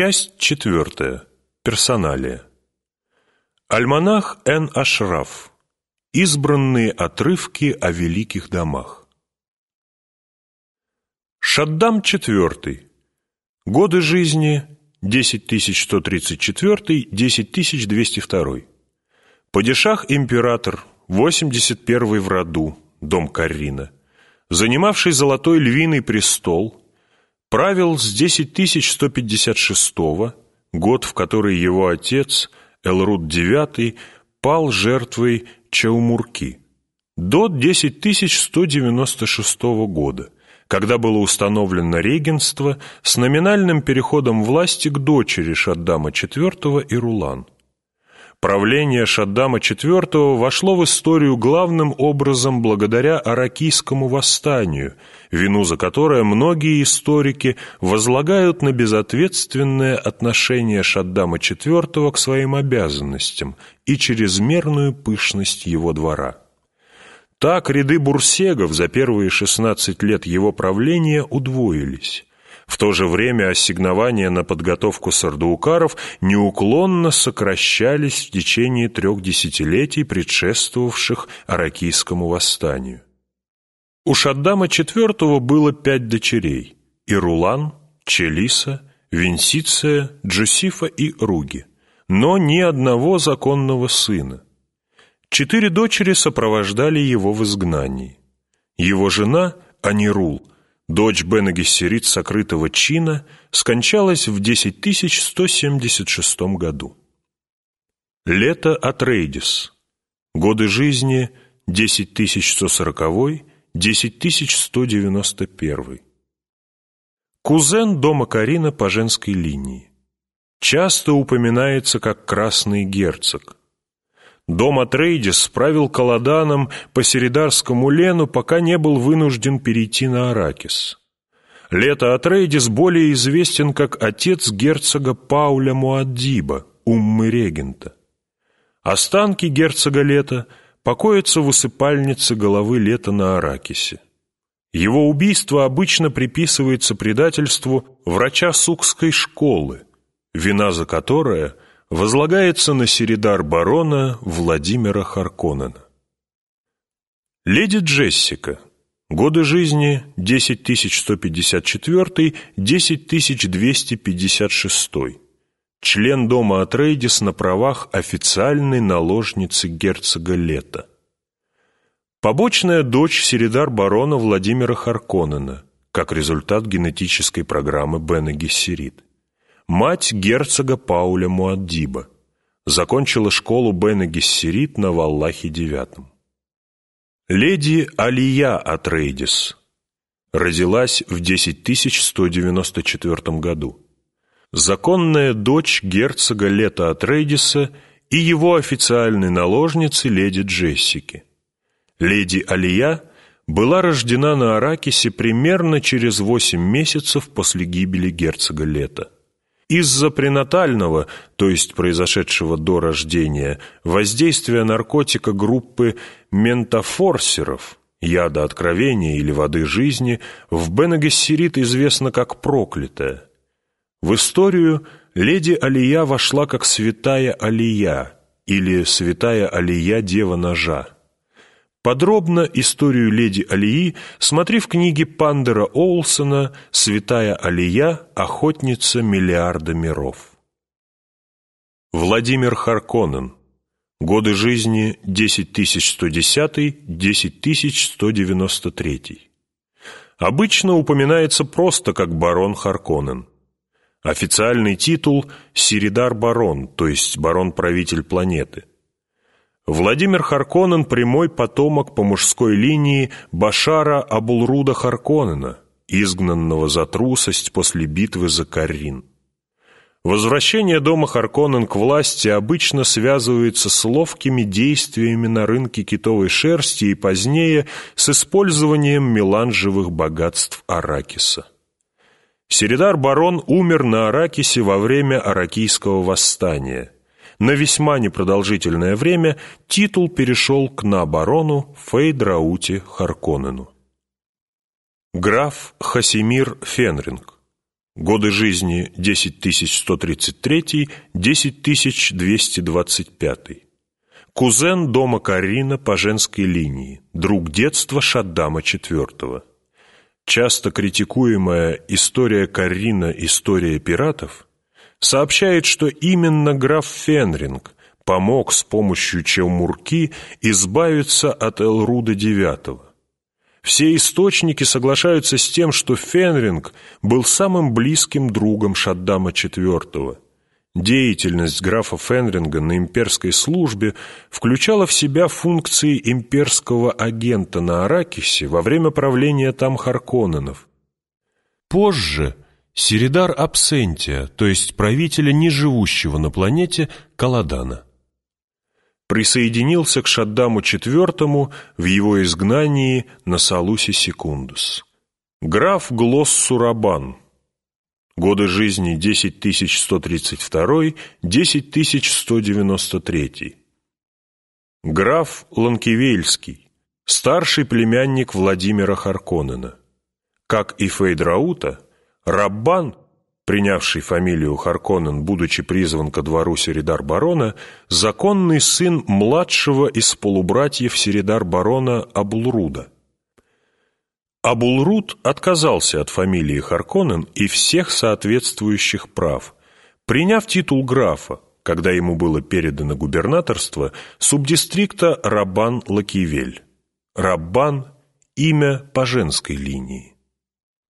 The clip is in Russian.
Часть четвертая. Персоналия. Альманах Н. Ашраф. Избранные отрывки о великих домах. Шаддам IV. Годы жизни 10134-10202. Падишах-император, 81 в роду, дом Каррина, занимавший золотой львиный престол, правил с 10156 год, в который его отец, Элруд IX, пал жертвой Чаумурки, до 10196 года, когда было установлено регенство с номинальным переходом власти к дочери Шаддама IV Ирулан. Правление Шаддама IV вошло в историю главным образом благодаря Аракийскому восстанию, вину за которое многие историки возлагают на безответственное отношение Шаддама IV к своим обязанностям и чрезмерную пышность его двора. Так ряды бурсегов за первые 16 лет его правления удвоились. В то же время ассигнования на подготовку сардаукаров неуклонно сокращались в течение трех десятилетий, предшествовавших Аракийскому восстанию. У Шаддама IV было пять дочерей – Ирулан, Челиса, Винсиция, Джусифа и Руги, но ни одного законного сына. Четыре дочери сопровождали его в изгнании. Его жена, Анирул – Дочь Бена Гессерит сокрытого чина скончалась в 10176 году. Лето Атрейдис. Годы жизни 10140-10191. Кузен дома Карина по женской линии. Часто упоминается как красный герцог. Дом Атрейдис правил Каладаном по Середарскому Лену, пока не был вынужден перейти на Аракис. Лето Атрейдис более известен как отец герцога Пауля Муаддиба, уммы регента. Останки герцога Лета покоятся в усыпальнице головы Лета на Аракисе. Его убийство обычно приписывается предательству врача Сукской школы, вина за которое – возлагается на середар барона Владимира Харконнена. Леди Джессика. Годы жизни 10154-10256. Член дома Атрейдис на правах официальной наложницы герцога Лета. Побочная дочь середар барона Владимира Харконнена, как результат генетической программы Бена Гессерит мать герцога Пауля Муаддиба, закончила школу Бена Гессерит на Валлахе IX. Леди Алия Атрейдис родилась в 10194 году. Законная дочь герцога Лета Атрейдиса и его официальной наложницы леди Джессики. Леди Алия была рождена на Аракисе примерно через 8 месяцев после гибели герцога Лета. Из-за пренатального, то есть произошедшего до рождения, воздействия наркотика группы ментафорсеров, яда откровения или воды жизни, в Бенегессерит известно как проклятая. В историю леди Алия вошла как святая Алия или святая Алия Дева Ножа. Подробно историю леди Алии смотри в книге Пандера Оулсона «Святая Алия. Охотница миллиарда миров». Владимир Харконнен. Годы жизни 10110-10193. Обычно упоминается просто как барон Харконнен. Официальный титул – Сиридар Барон, то есть барон-правитель планеты – Владимир Харконен – прямой потомок по мужской линии Башара Абулруда Харконена, изгнанного за трусость после битвы за Каррин. Возвращение дома Харконен к власти обычно связывается с ловкими действиями на рынке китовой шерсти и позднее с использованием меланжевых богатств Аракиса. Середар Барон умер на Аракисе во время Аракийского восстания – на весьма непродолжительное время титул перешел к наоборону Фейдрауте Харконнену. Граф Хасимир Фенринг. Годы жизни 10133, 10225. Кузен дома Карина по женской линии, друг детства Шаддама IV. Часто критикуемая история Карина «История пиратов» сообщает, что именно граф Фенринг помог с помощью Челмурки избавиться от Элруда IX. Все источники соглашаются с тем, что Фенринг был самым близким другом Шаддама IV. Деятельность графа Фенринга на имперской службе включала в себя функции имперского агента на Аракисе во время правления там Харконненов. Позже Сиридар Абсентия, то есть правителя, не живущего на планете, Каладана присоединился к Шаддаму IV в его изгнании на Салусе Секундус. Граф Глосс Сурабан. Годы жизни 10132-10193. Граф Ланкивельский. Старший племянник Владимира Харконнена. Как и Фейдраута, Раббан – принявший фамилию Харконнен, будучи призван ко двору Середар-барона, законный сын младшего из полубратьев Середар-барона Абулруда. Абулруд отказался от фамилии Харконнен и всех соответствующих прав, приняв титул графа, когда ему было передано губернаторство субдистрикта Рабан-Лакивель. Раббан – имя по женской линии.